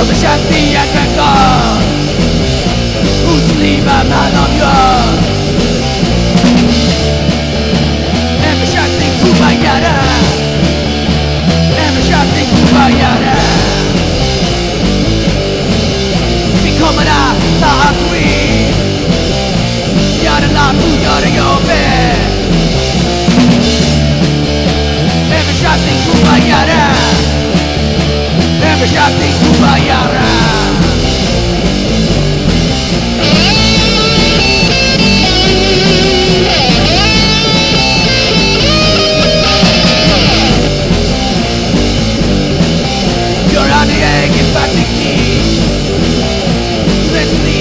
Översatt i ett record Hos livet man avgör Översättning kumbagare Översättning kumbagare Vi kommer att ta allt vi Gör en lapp och gör en jobbig Harus nanti ku bayaran in fatigue Especially